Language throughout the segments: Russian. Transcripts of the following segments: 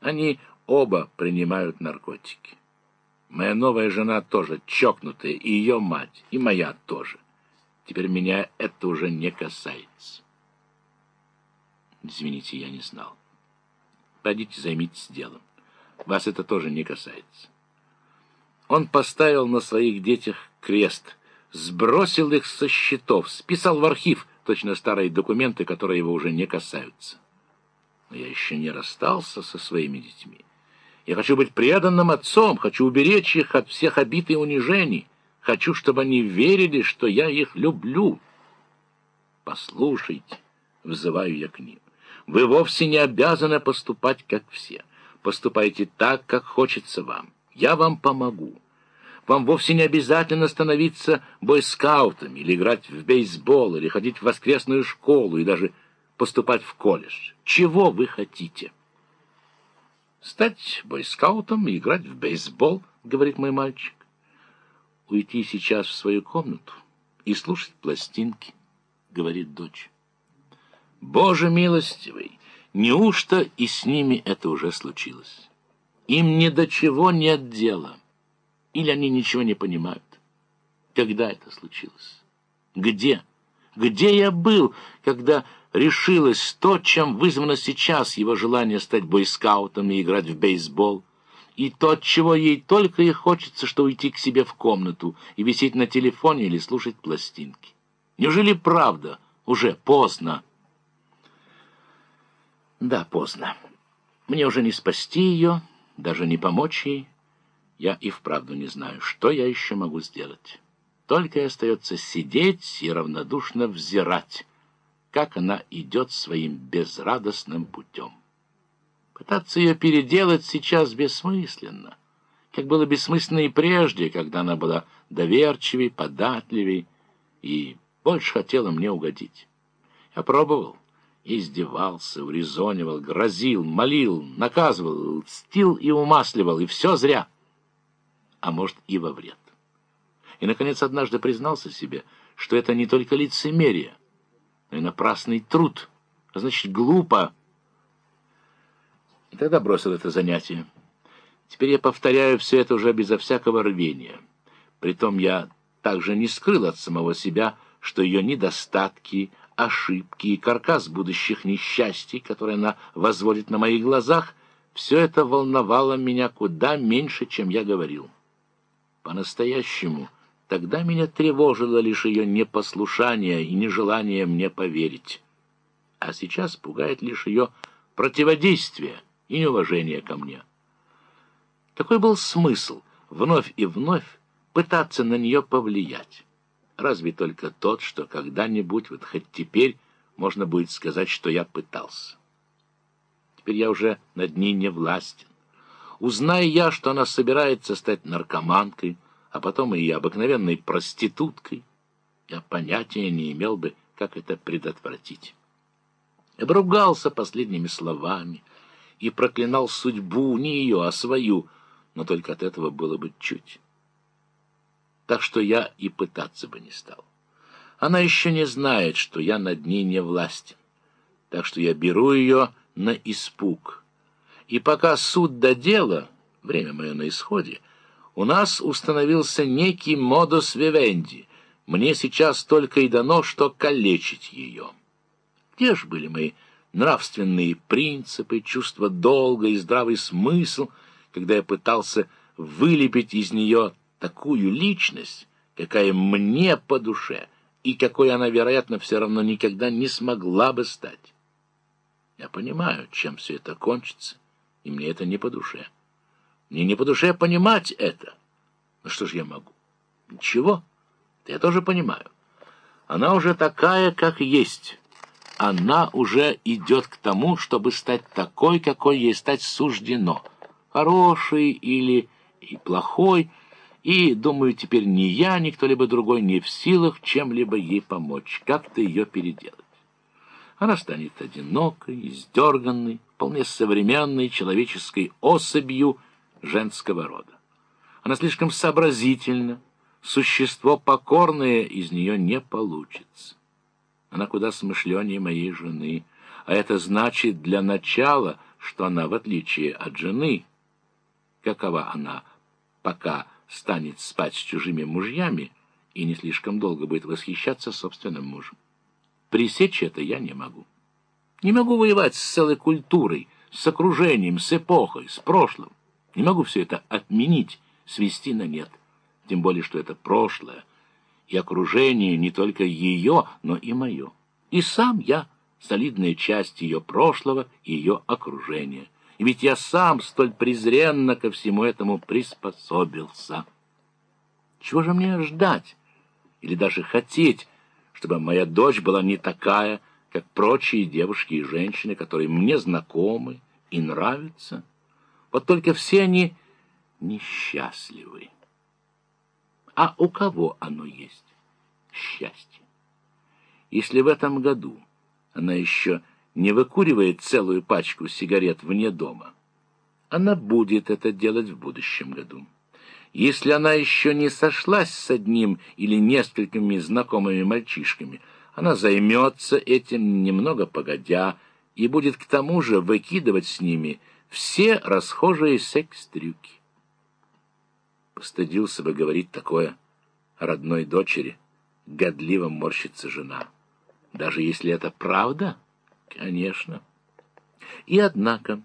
Они оба принимают наркотики. Моя новая жена тоже чокнутая, и ее мать, и моя тоже. Теперь меня это уже не касается. Извините, я не знал. Пойдите займитесь делом. Вас это тоже не касается. Он поставил на своих детях крест, сбросил их со счетов, списал в архив точно старые документы, которые его уже не касаются. Но я еще не расстался со своими детьми. Я хочу быть преданным отцом, хочу уберечь их от всех обид и унижений. Хочу, чтобы они верили, что я их люблю. Послушайте, взываю я к ним. Вы вовсе не обязаны поступать, как все. Поступайте так, как хочется вам. Я вам помогу. Вам вовсе не обязательно становиться бойскаутами, или играть в бейсбол, или ходить в воскресную школу, и даже поступать в колледж. Чего вы хотите? Стать бойскаутом и играть в бейсбол, говорит мой мальчик. Уйти сейчас в свою комнату и слушать пластинки, говорит дочь. Боже милостивый, неужто и с ними это уже случилось? Им ни до чего нет дела. Или они ничего не понимают? Когда это случилось? Где? Где я был, когда решилось то, чем вызвано сейчас его желание стать бойскаутом и играть в бейсбол? И то, от чего ей только и хочется, что уйти к себе в комнату и висеть на телефоне или слушать пластинки. Неужели правда? Уже поздно. Да, поздно. Мне уже не спасти ее, даже не помочь ей. Я и вправду не знаю, что я еще могу сделать. Только и остается сидеть и равнодушно взирать, как она идет своим безрадостным путем. Пытаться ее переделать сейчас бессмысленно, как было бессмысленно и прежде, когда она была доверчивей, податливей и больше хотела мне угодить. Я пробовал, издевался, урезонивал, грозил, молил, наказывал, стил и умасливал, и все зря — а может и во вред. И, наконец, однажды признался себе, что это не только лицемерие, и напрасный труд, а значит, глупо. И тогда бросил это занятие. Теперь я повторяю все это уже безо всякого рвения. Притом я также не скрыл от самого себя, что ее недостатки, ошибки и каркас будущих несчастий, которые она возводит на моих глазах, все это волновало меня куда меньше, чем я говорил. По-настоящему тогда меня тревожило лишь ее непослушание и нежелание мне поверить. А сейчас пугает лишь ее противодействие и неуважение ко мне. Какой был смысл вновь и вновь пытаться на нее повлиять? Разве только тот, что когда-нибудь, вот хоть теперь, можно будет сказать, что я пытался. Теперь я уже над ней не властен. Узная я, что она собирается стать наркоманкой, а потом и обыкновенной проституткой, я понятия не имел бы, как это предотвратить. Я ругался последними словами и проклинал судьбу, не ее, а свою, но только от этого было бы чуть. Так что я и пытаться бы не стал. Она еще не знает, что я над ней не властен, так что я беру ее на испуг» И пока суд до дела, время мое на исходе, у нас установился некий модус вивенди. Мне сейчас только и дано, что калечить ее. Где ж были мои нравственные принципы, чувство долга и здравый смысл, когда я пытался вылепить из нее такую личность, какая мне по душе, и какой она, вероятно, все равно никогда не смогла бы стать. Я понимаю, чем все это кончится, и мне это не по душе. Мне не по душе понимать это. Ну что ж я могу? Ничего. Я тоже понимаю. Она уже такая, как есть. Она уже идет к тому, чтобы стать такой, какой ей стать суждено. Хороший или и плохой. И, думаю, теперь ни я, ни кто-либо другой не в силах чем-либо ей помочь, как-то ее переделать. Она станет одинокой, издерганной, вполне современной человеческой особью женского рода. Она слишком сообразительна, существо покорное из нее не получится. Она куда смышленнее моей жены, а это значит для начала, что она, в отличие от жены, какова она, пока станет спать с чужими мужьями и не слишком долго будет восхищаться собственным мужем. Пресечь это я не могу. Не могу воевать с целой культурой, с окружением, с эпохой, с прошлым. Не могу все это отменить, свести на нет. Тем более, что это прошлое, и окружение не только ее, но и мое. И сам я солидная часть ее прошлого и ее окружения. И ведь я сам столь презренно ко всему этому приспособился. Чего же мне ждать? Или даже хотеть, чтобы моя дочь была не такая, как прочие девушки и женщины, которые мне знакомы и нравятся? Вот только все они несчастливы. А у кого оно есть? Счастье. Если в этом году она еще не выкуривает целую пачку сигарет вне дома, она будет это делать в будущем году. Если она еще не сошлась с одним или несколькими знакомыми мальчишками, она займется этим немного погодя и будет к тому же выкидывать с ними все расхожие секс-трюки. Постыдился бы говорить такое родной дочери, годливо морщится жена. Даже если это правда, конечно. И однако,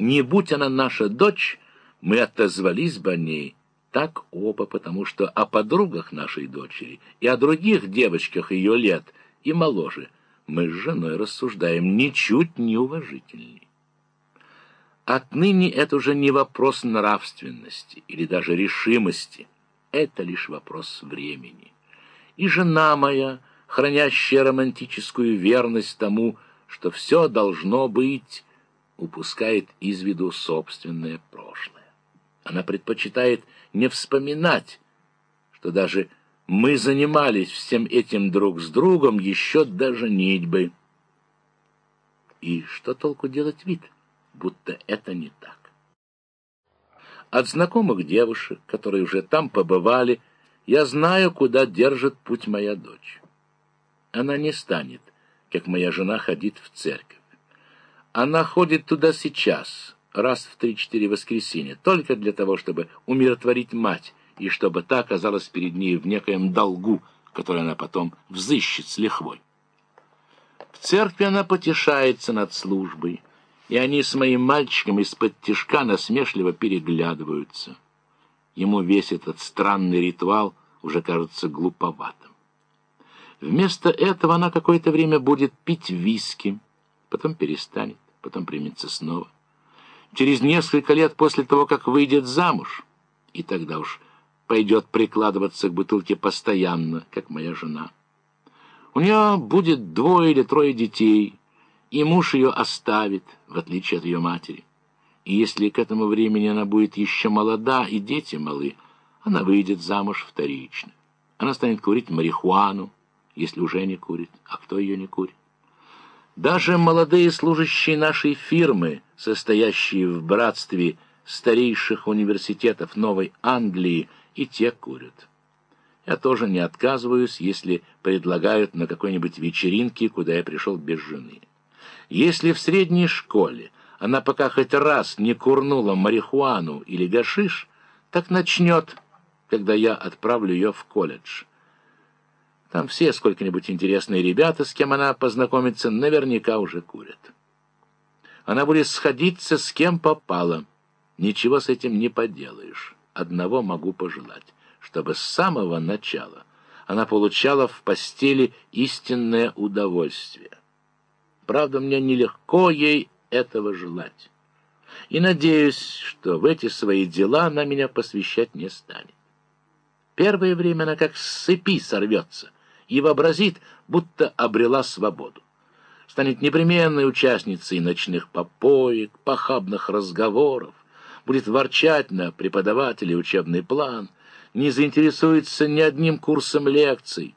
не будь она наша дочь, мы отозвались бы о ней так оба, потому что о подругах нашей дочери и о других девочках ее лет и моложе мы с женой рассуждаем ничуть не уважительней. Отныне это уже не вопрос нравственности или даже решимости, это лишь вопрос времени. И жена моя — хранящая романтическую верность тому, что все должно быть, упускает из виду собственное прошлое. Она предпочитает не вспоминать, что даже мы занимались всем этим друг с другом еще до женитьбы. И что толку делать вид, будто это не так? От знакомых девушек, которые уже там побывали, я знаю, куда держит путь моя дочь. Она не станет, как моя жена, ходить в церковь. Она ходит туда сейчас, раз в три-четыре воскресенья, только для того, чтобы умиротворить мать, и чтобы та оказалась перед ней в некоем долгу, который она потом взыщет с лихвой. В церкви она потешается над службой, и они с моим мальчиком из-под тишка насмешливо переглядываются. Ему весь этот странный ритуал уже кажется глуповатым. Вместо этого она какое-то время будет пить виски, потом перестанет, потом примется снова. Через несколько лет после того, как выйдет замуж, и тогда уж пойдет прикладываться к бутылке постоянно, как моя жена. У нее будет двое или трое детей, и муж ее оставит, в отличие от ее матери. И если к этому времени она будет еще молода и дети малы, она выйдет замуж вторично. Она станет курить марихуану, если уже не курит. А кто ее не курит? Даже молодые служащие нашей фирмы, состоящие в братстве старейших университетов Новой Англии, и те курят. Я тоже не отказываюсь, если предлагают на какой-нибудь вечеринке, куда я пришел без жены. Если в средней школе она пока хоть раз не курнула марихуану или гашиш, так начнет, когда я отправлю ее в колледж. Там все сколько-нибудь интересные ребята, с кем она познакомится, наверняка уже курят. Она будет сходиться с кем попало. Ничего с этим не поделаешь. Одного могу пожелать, чтобы с самого начала она получала в постели истинное удовольствие. Правда, мне нелегко ей этого желать. И надеюсь, что в эти свои дела она меня посвящать не станет. Первое время она как с цепи сорвется — и вообразит, будто обрела свободу. Станет непременной участницей ночных попоек, похабных разговоров, будет ворчать на преподавателей учебный план, не заинтересуется ни одним курсом лекций,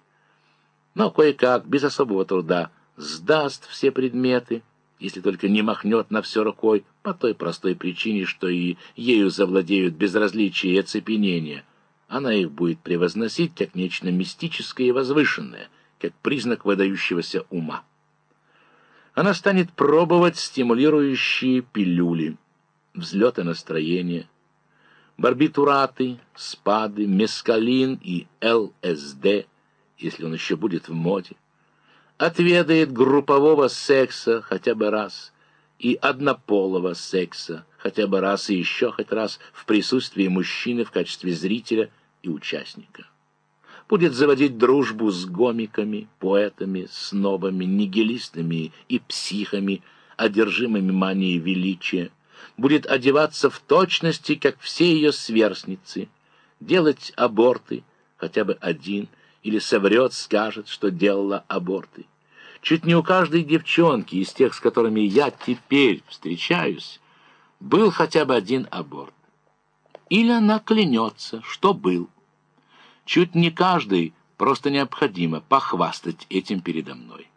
но кое-как, без особого труда, сдаст все предметы, если только не махнет на все рукой, по той простой причине, что и ею завладеют безразличие и оцепенение — она их будет превозносить как нечто мистическое и возвышенное, как признак выдающегося ума. Она станет пробовать стимулирующие пилюли, взлеты настроения, барбитураты, спады, мескалин и ЛСД, если он еще будет в моде. Отведает группового секса хотя бы раз и однополого секса хотя бы раз и еще хоть раз в присутствии мужчины в качестве зрителя и участника. Будет заводить дружбу с гомиками, поэтами, снобами, нигилистами и психами, одержимыми манией величия, будет одеваться в точности, как все ее сверстницы, делать аборты, хотя бы один, или соврет, скажет, что делала аборты. Чуть не у каждой девчонки из тех, с которыми я теперь встречаюсь, был хотя бы один аборт. Или она клянется, что был. Чуть не каждый, просто необходимо похвастать этим передо мной.